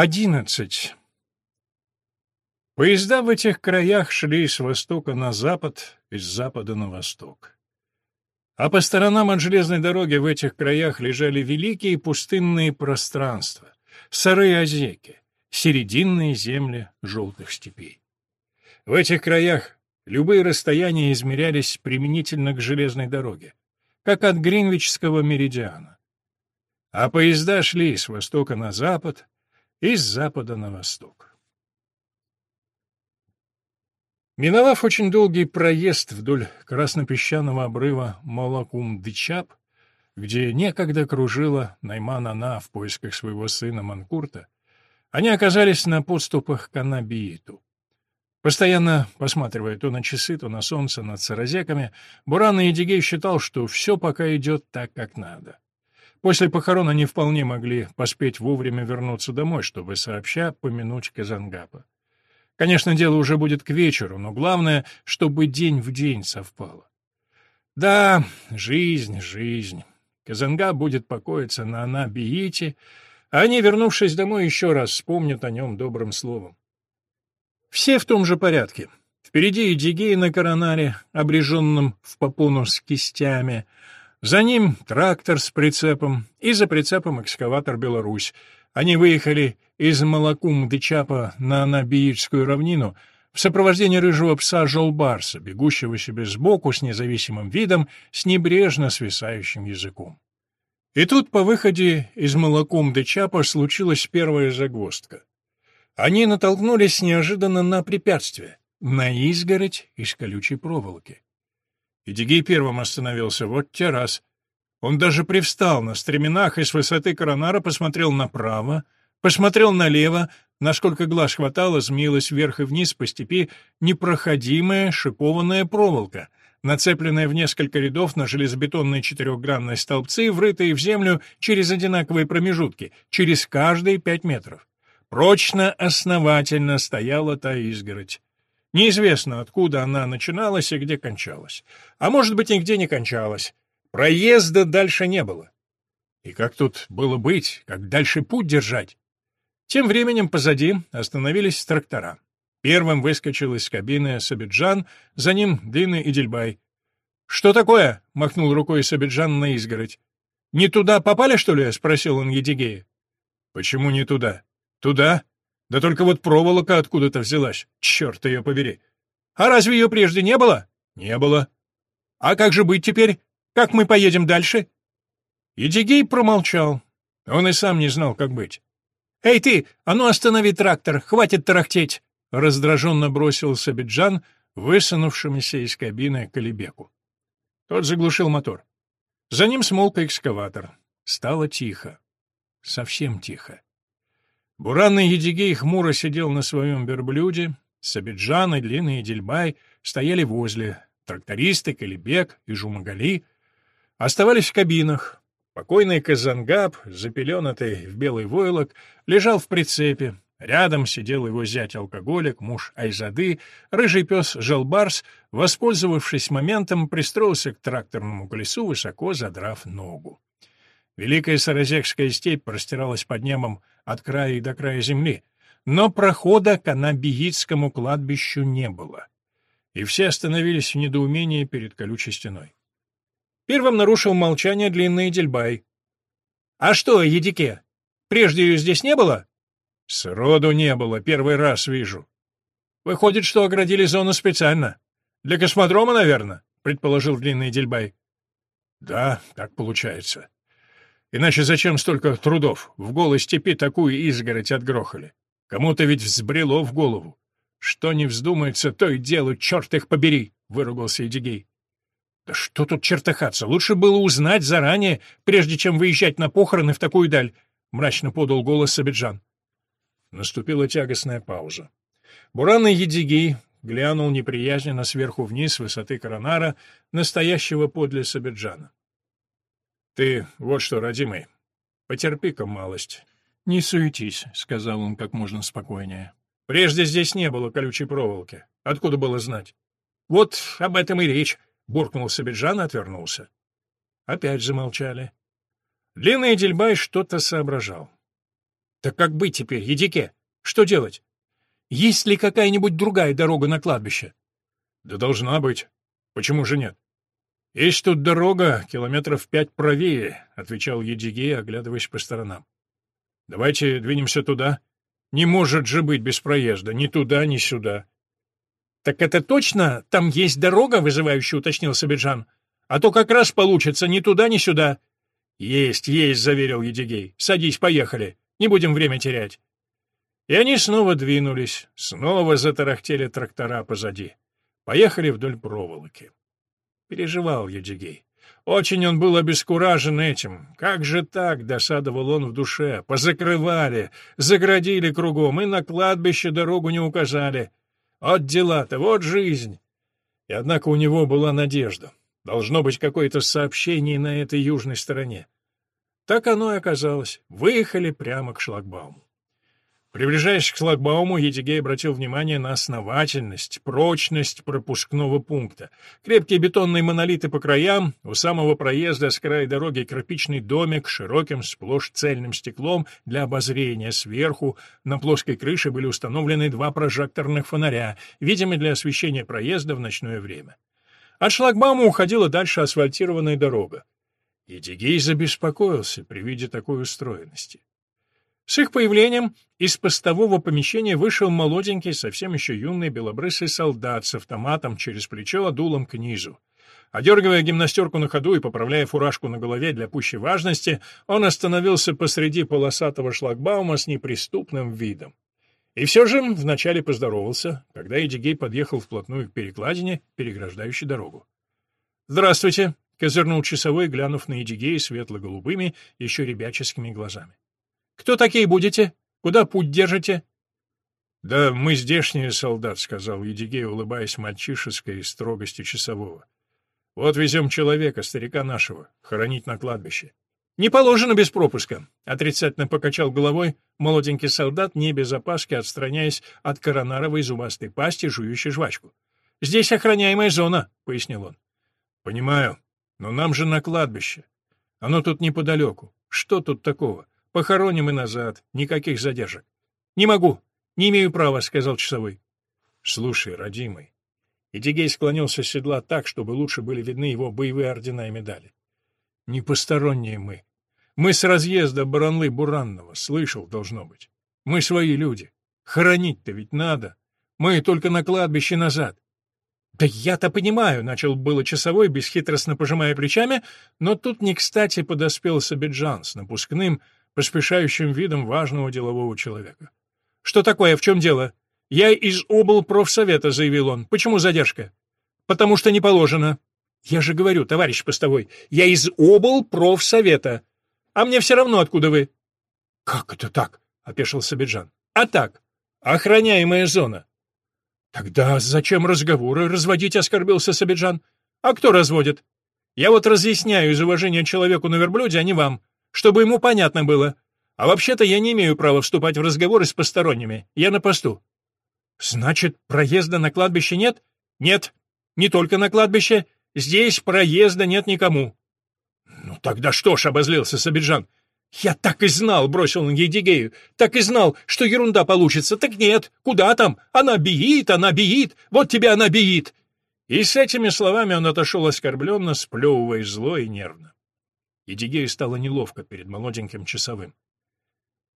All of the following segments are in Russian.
Одиннадцать. Поезда в этих краях шли с востока на запад и с запада на восток. А по сторонам от железной дороги в этих краях лежали великие пустынные пространства, сырые озеки, серединные земли желтых степей. В этих краях любые расстояния измерялись применительно к железной дороге, как от Гринвичского меридиана. А поезда шли с востока на запад и с запада на восток. Миновав очень долгий проезд вдоль краснопесчаного обрыва Малакум-Дычап, где некогда кружила Найман-Ана в поисках своего сына Манкурта, они оказались на подступах к Анабииту. Постоянно посматривая то на часы, то на солнце над саразеками, Буран и Едигей считал, что все пока идет так, как надо. После похорон они вполне могли поспеть вовремя вернуться домой, чтобы сообща помянуть Казангапа. Конечно, дело уже будет к вечеру, но главное, чтобы день в день совпало. Да, жизнь, жизнь. Казанга будет покоиться на Анабиите, а они, вернувшись домой, еще раз вспомнят о нем добрым словом. Все в том же порядке. Впереди Эдигей на коронаре, обреженном в попону с кистями. За ним трактор с прицепом, и за прицепом экскаватор «Беларусь». Они выехали из Малакум-Дычапа на Набиическую равнину в сопровождении рыжего пса Жолбарса, бегущего себе сбоку с независимым видом, с небрежно свисающим языком. И тут по выходе из Малакум-Дычапа случилась первая загвоздка. Они натолкнулись неожиданно на препятствие — на изгородь из колючей проволоки. Идигей первым остановился, вот те раз. Он даже привстал на стременах и с высоты коронара посмотрел направо, Посмотрел налево, насколько глаз хватало, змеилась вверх и вниз по степи непроходимая шипованная проволока, нацепленная в несколько рядов на железобетонные четырехгранные столбцы, врытые в землю через одинаковые промежутки, через каждые пять метров. Прочно, основательно стояла та изгородь. Неизвестно, откуда она начиналась и где кончалась. А может быть, нигде не кончалась. Проезда дальше не было. И как тут было быть, как дальше путь держать? Тем временем позади остановились трактора. Первым выскочил из кабины Сабиджан, за ним длинный Идельбай. «Что такое?» — махнул рукой Сабиджан на изгородь. «Не туда попали, что ли?» — спросил он Едигея. «Почему не туда?» «Туда? Да только вот проволока откуда-то взялась. Черт ее побери!» «А разве ее прежде не было?» «Не было». «А как же быть теперь? Как мы поедем дальше?» Едигей промолчал. Он и сам не знал, как быть. «Эй ты, а ну останови трактор, хватит тарахтеть!» — раздраженно бросил Сабиджан, высунувшимся из кабины Калибеку. Тот заглушил мотор. За ним смолк экскаватор. Стало тихо. Совсем тихо. Буранный Едигей хмуро сидел на своем верблюде, Сабиджан и длинный Дельбай стояли возле, трактористы, Калибек и Жумагали оставались в кабинах, Покойный Казангаб, запеленатый в белый войлок, лежал в прицепе. Рядом сидел его зять-алкоголик, муж Айзады, рыжий пес Желбарс, воспользовавшись моментом, пристроился к тракторному колесу, высоко задрав ногу. Великая Саразекская степь простиралась под небом от края и до края земли, но прохода к Анабиитскому кладбищу не было. И все остановились в недоумении перед колючей стеной. Первым нарушил молчание длинный Дельбай. «А что, Едике, прежде ее здесь не было?» «Сроду не было, первый раз вижу». «Выходит, что оградили зону специально. Для космодрома, наверное», — предположил длинный Дельбай. «Да, так получается. Иначе зачем столько трудов? В голой степи такую изгородь отгрохали. Кому-то ведь взбрело в голову. Что не вздумается, то и дело, черт их побери!» — выругался Эдигей. Да что тут чертыхаться? Лучше было узнать заранее, прежде чем выезжать на похороны в такую даль, — мрачно подал голос Сабиджан. Наступила тягостная пауза. Буранный Едигей глянул неприязненно сверху вниз с высоты коронара, настоящего подле Сабиджана. — Ты вот что, родимый, потерпи-ка малость. — Не суетись, — сказал он как можно спокойнее. — Прежде здесь не было колючей проволоки. Откуда было знать? — Вот об этом и речь. Буркнул Сабиджан и отвернулся. Опять замолчали. Длинный Дельбай что-то соображал. Так как быть теперь, Едике? Что делать? Есть ли какая-нибудь другая дорога на кладбище? Да должна быть. Почему же нет? Есть тут дорога, километров пять правее, отвечал Едигей, оглядываясь по сторонам. Давайте двинемся туда. Не может же быть без проезда, ни туда, ни сюда. Так это точно там есть дорога, вызывающе уточнил Сабиджан. А то как раз получится ни туда, ни сюда. Есть, есть, заверил Едигей. Садись, поехали. Не будем время терять. И они снова двинулись, снова затарахтели трактора позади. Поехали вдоль проволоки. Переживал Едигей. Очень он был обескуражен этим. Как же так, досадовал он в душе. Позакрывали, заградили кругом и на кладбище дорогу не указали. Вот дела-то, вот жизнь. И однако у него была надежда. Должно быть какое-то сообщение на этой южной стороне. Так оно и оказалось. Выехали прямо к шлагбауму. Приближаясь к шлагбауму, Едигей обратил внимание на основательность, прочность пропускного пункта. Крепкие бетонные монолиты по краям, у самого проезда с края дороги кирпичный домик с широким сплошь цельным стеклом для обозрения сверху. На плоской крыше были установлены два прожекторных фонаря, видимые для освещения проезда в ночное время. От шлагбаума уходила дальше асфальтированная дорога. Едигей забеспокоился при виде такой устроенности. С их появлением из постового помещения вышел молоденький, совсем еще юный белобрысый солдат с автоматом через плечо, дулом к низу. Одергивая гимнастерку на ходу и поправляя фуражку на голове для пущей важности, он остановился посреди полосатого шлагбаума с неприступным видом. И все же вначале поздоровался, когда Эдигей подъехал вплотную к перекладине, переграждающей дорогу. «Здравствуйте!» — козырнул часовой, глянув на Эдигея светло-голубыми, еще ребяческими глазами. Кто такие будете? Куда путь держите?» «Да мы здешние солдат», — сказал Едигей, улыбаясь мальчишеской строгостью часового. «Вот везем человека, старика нашего, хоронить на кладбище». «Не положено без пропуска», — отрицательно покачал головой молоденький солдат, не без опаски отстраняясь от коронаровой зубастой пасти, жующей жвачку. «Здесь охраняемая зона», — пояснил он. «Понимаю, но нам же на кладбище. Оно тут неподалеку. Что тут такого? Похороним и назад. Никаких задержек. Не могу. Не имею права, сказал часовой. Слушай, родимый. Идигей склонился с седла так, чтобы лучше были видны его боевые ордена и медали. Не посторонние мы. Мы с разъезда Баранлы-Буранного. Слышал, должно быть. Мы свои люди. Хоронить-то ведь надо. Мы только на кладбище назад. «Да я-то понимаю», — начал было часовой, бесхитростно пожимая плечами, но тут не кстати подоспел Сабиджан с напускным, поспешающим видом важного делового человека. «Что такое? В чем дело?» «Я из облпрофсовета», — заявил он. «Почему задержка?» «Потому что не положено». «Я же говорю, товарищ постовой, я из облпрофсовета. А мне все равно, откуда вы». «Как это так?» — опешил Сабиджан. «А так. Охраняемая зона». «Тогда зачем разговоры разводить?» — оскорбился Сабиджан. «А кто разводит? Я вот разъясняю из уважения человеку на верблюде, а не вам чтобы ему понятно было. А вообще-то я не имею права вступать в разговоры с посторонними. Я на посту. Значит, проезда на кладбище нет? Нет. Не только на кладбище. Здесь проезда нет никому. Ну тогда что ж, обозлился Сабиджан. Я так и знал, бросил он Едигею. Так и знал, что ерунда получится. Так нет, куда там? Она биит, она биит. Вот тебя она биит. И с этими словами он отошел оскорбленно, сплевывая зло и нервно. И Дигею стало неловко перед молоденьким часовым.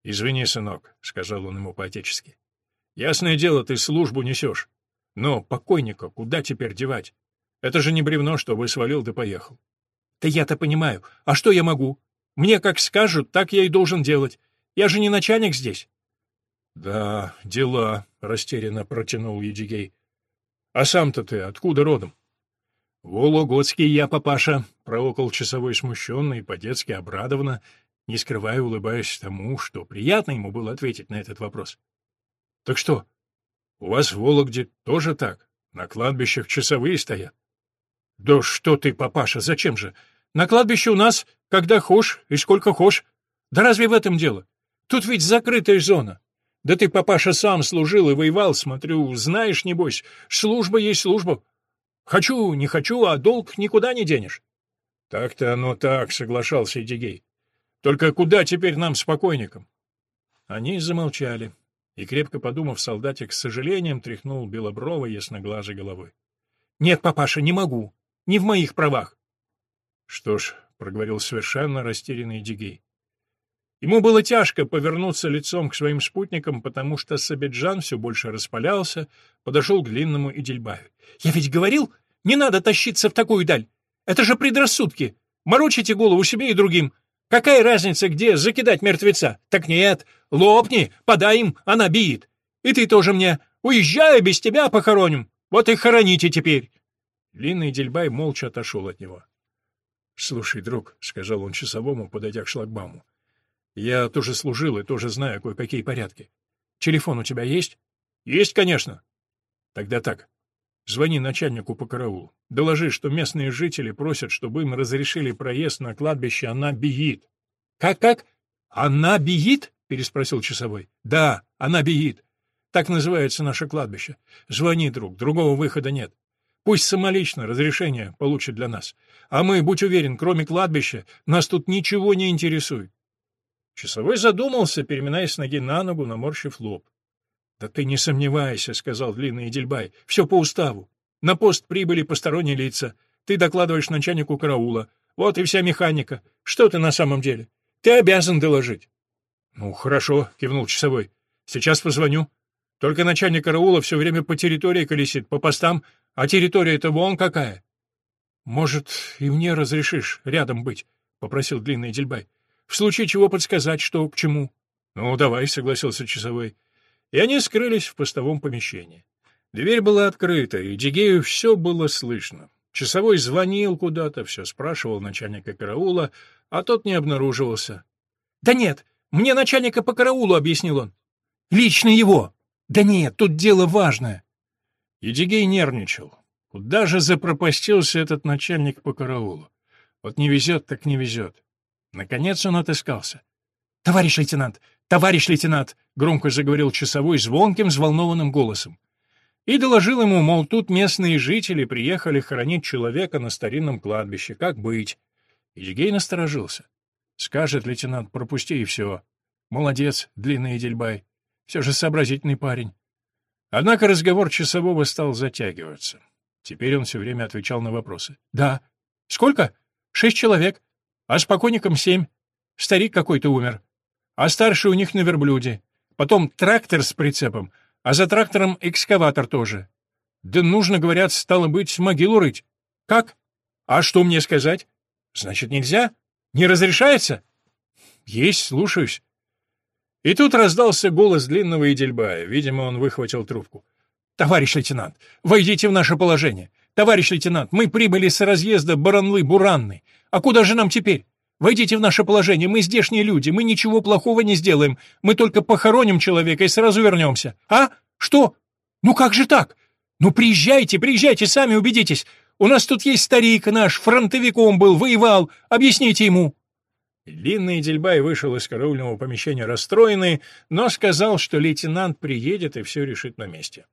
«Извини, сынок», — сказал он ему по-отечески. «Ясное дело, ты службу несешь. Но покойника куда теперь девать? Это же не бревно, чтобы свалил да поехал». «Да я-то понимаю. А что я могу? Мне как скажут, так я и должен делать. Я же не начальник здесь». «Да, дела», — растерянно протянул Едигей. «А сам-то ты откуда родом?» «Вологодский я, папаша», — проокол часовой смущенно и по-детски обрадованно, не скрывая, улыбаясь тому, что приятно ему было ответить на этот вопрос. «Так что, у вас в Вологде тоже так? На кладбищах часовые стоят?» «Да что ты, папаша, зачем же? На кладбище у нас, когда хошь и сколько хошь. Да разве в этом дело? Тут ведь закрытая зона. Да ты, папаша, сам служил и воевал, смотрю, знаешь, небось, служба есть служба. Хочу, не хочу, а долг никуда не денешь. Так-то оно так, соглашался Эдигей. Только куда теперь нам с покойником? Они замолчали, и, крепко подумав, солдатик с сожалением тряхнул белобровой ясноглазой головой. — Нет, папаша, не могу. Не в моих правах. — Что ж, — проговорил совершенно растерянный Дигей. Ему было тяжко повернуться лицом к своим спутникам, потому что Сабиджан все больше распалялся, подошел к длинному Идельбаю. — Я ведь говорил, не надо тащиться в такую даль. Это же предрассудки. Морочите голову себе и другим. Какая разница, где закидать мертвеца? Так нет, лопни, подай им, она биет. И ты тоже мне. Уезжай, без тебя похороним. Вот и хороните теперь. Длинный Дельбай молча отошел от него. — Слушай, друг, — сказал он часовому, подойдя к шлагбауму, — я тоже служил и тоже знаю кое-какие порядки. Телефон у тебя есть? — Есть, конечно. — Тогда так. Звони начальнику по караулу. Доложи, что местные жители просят, чтобы им разрешили проезд на кладбище Она Биит. Как как? Она Биит? переспросил часовой. Да, Она Биит. Так называется наше кладбище. Звони, друг, другого выхода нет. Пусть самолично разрешение получит для нас. А мы, будь уверен, кроме кладбища, нас тут ничего не интересует. Часовой задумался, переминаясь ноги на ногу, наморщив лоб. «Да ты не сомневайся», — сказал длинный Эдельбай. «Все по уставу. На пост прибыли посторонние лица. Ты докладываешь начальнику караула. Вот и вся механика. Что ты на самом деле? Ты обязан доложить». «Ну, хорошо», — кивнул часовой. «Сейчас позвоню. Только начальник караула все время по территории колесит, по постам, а территория-то вон какая». «Может, и мне разрешишь рядом быть?» — попросил длинный Дельбай. «В случае чего подсказать, что к чему». «Ну, давай», — согласился часовой и они скрылись в постовом помещении. Дверь была открыта, и Дигею все было слышно. Часовой звонил куда-то, все спрашивал начальника караула, а тот не обнаруживался. — Да нет, мне начальника по караулу, — объяснил он. — Лично его. Да нет, тут дело важное. И Дигей нервничал. Куда же запропастился этот начальник по караулу? Вот не везет, так не везет. Наконец он отыскался. — Товарищ лейтенант, «Товарищ лейтенант!» — громко заговорил часовой звонким, взволнованным голосом. И доложил ему, мол, тут местные жители приехали хоронить человека на старинном кладбище. Как быть? Ильгей насторожился. Скажет лейтенант, пропусти и все. Молодец, длинный Эдельбай. Все же сообразительный парень. Однако разговор часового стал затягиваться. Теперь он все время отвечал на вопросы. «Да». «Сколько?» «Шесть человек. А с покойником семь. Старик какой-то умер а старший у них на верблюде. Потом трактор с прицепом, а за трактором экскаватор тоже. Да нужно, говорят, стало быть, могилу рыть. Как? А что мне сказать? Значит, нельзя? Не разрешается? Есть, слушаюсь. И тут раздался голос длинного Идельбая. Видимо, он выхватил трубку. «Товарищ лейтенант, войдите в наше положение. Товарищ лейтенант, мы прибыли с разъезда Баранлы-Буранны. А куда же нам теперь? Войдите в наше положение, мы здешние люди, мы ничего плохого не сделаем, мы только похороним человека и сразу вернемся. А? Что? Ну как же так? Ну приезжайте, приезжайте, сами убедитесь. У нас тут есть старик наш, фронтовиком был, воевал, объясните ему». Длинный Дельбай вышел из караульного помещения расстроенный, но сказал, что лейтенант приедет и все решит на месте.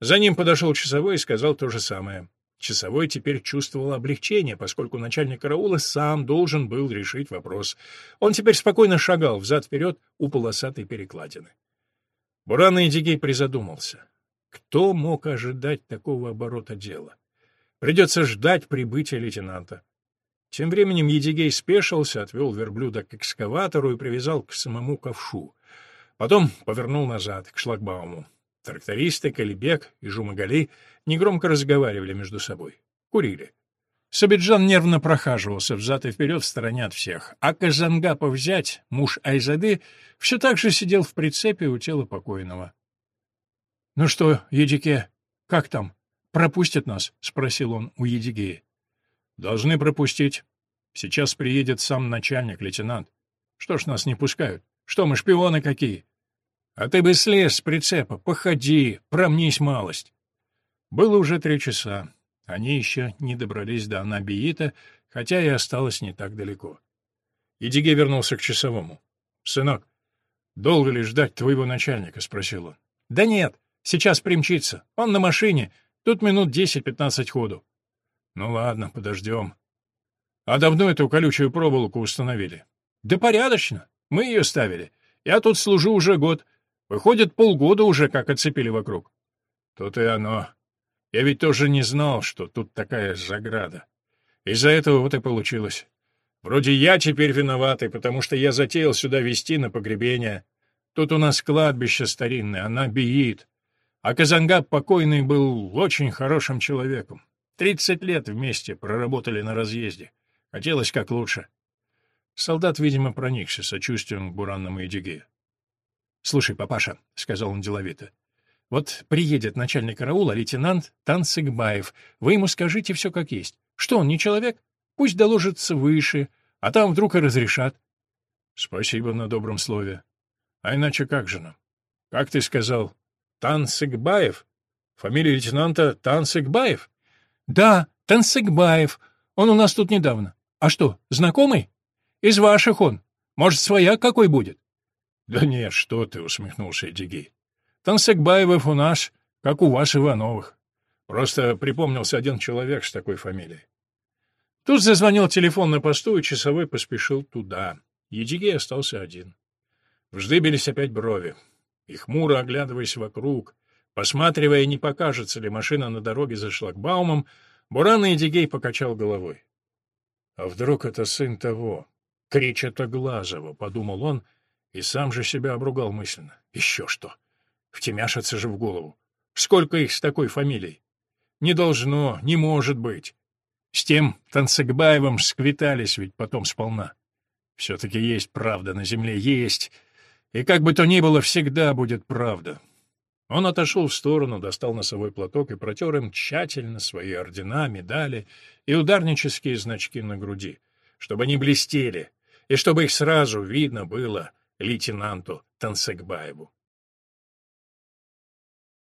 За ним подошел часовой и сказал то же самое. Часовой теперь чувствовал облегчение, поскольку начальник караула сам должен был решить вопрос. Он теперь спокойно шагал взад-вперед у полосатой перекладины. Буран Эдигей призадумался. Кто мог ожидать такого оборота дела? Придется ждать прибытия лейтенанта. Тем временем Едигей спешился, отвел верблюда к экскаватору и привязал к самому ковшу. Потом повернул назад, к шлагбауму. Трактористы, Калибек и Жумагали негромко разговаривали между собой. Курили. Сабиджан нервно прохаживался взад и вперед в стороне от всех, а Казангапов взять, муж Айзады, все так же сидел в прицепе у тела покойного. — Ну что, Едике, как там? Пропустят нас? — спросил он у Едигея. — Должны пропустить. Сейчас приедет сам начальник, лейтенант. Что ж нас не пускают? Что мы, шпионы какие? А ты бы слез с прицепа, походи, промнись малость. Было уже три часа. Они еще не добрались до Анабиита, хотя и осталось не так далеко. Идиге вернулся к часовому. — Сынок, долго ли ждать твоего начальника? — спросил он. — Да нет, сейчас примчится. Он на машине. Тут минут десять-пятнадцать ходу. — Ну ладно, подождем. — А давно эту колючую проволоку установили? — Да порядочно. Мы ее ставили. Я тут служу уже год. Выходит, полгода уже как оцепили вокруг. Тут и оно. Я ведь тоже не знал, что тут такая заграда. Из-за этого вот и получилось. Вроде я теперь виноватый, потому что я затеял сюда везти на погребение. Тут у нас кладбище старинное, она биит. А Казангаб покойный был очень хорошим человеком. Тридцать лет вместе проработали на разъезде. Хотелось как лучше. Солдат, видимо, проникся сочувствием к буранному Эдиге. — Слушай, папаша, — сказал он деловито, — вот приедет начальник караула, лейтенант Танцыгбаев. Вы ему скажите все как есть. Что, он не человек? Пусть доложится выше, а там вдруг и разрешат. — Спасибо на добром слове. А иначе как же нам? Как ты сказал, Танцыгбаев? Фамилия лейтенанта Танцыгбаев? — Да, Танцыгбаев. Он у нас тут недавно. А что, знакомый? Из ваших он. Может, своя какой будет? — Да нет, что ты, — усмехнулся Эдигей. — Танцыгбаевов у нас, как у вас Ивановых. Просто припомнился один человек с такой фамилией. Тут зазвонил телефон на посту, и часовой поспешил туда. Едигей остался один. Вздыбились опять брови. И хмуро оглядываясь вокруг, посматривая, не покажется ли машина на дороге за шлагбаумом, Буран Едигей покачал головой. «А вдруг это сын того, Кричата Глазова?» — подумал он, и сам же себя обругал мысленно. «Еще что! Втемяшится же в голову! Сколько их с такой фамилией? Не должно, не может быть!» С тем Танцыгбаевым сквитались ведь потом сполна. Все-таки есть правда на земле, есть. И как бы то ни было, всегда будет правда. Он отошел в сторону, достал носовой платок и протер им тщательно свои ордена, медали и ударнические значки на груди, чтобы они блестели, и чтобы их сразу видно было лейтенанту Танцыгбаеву.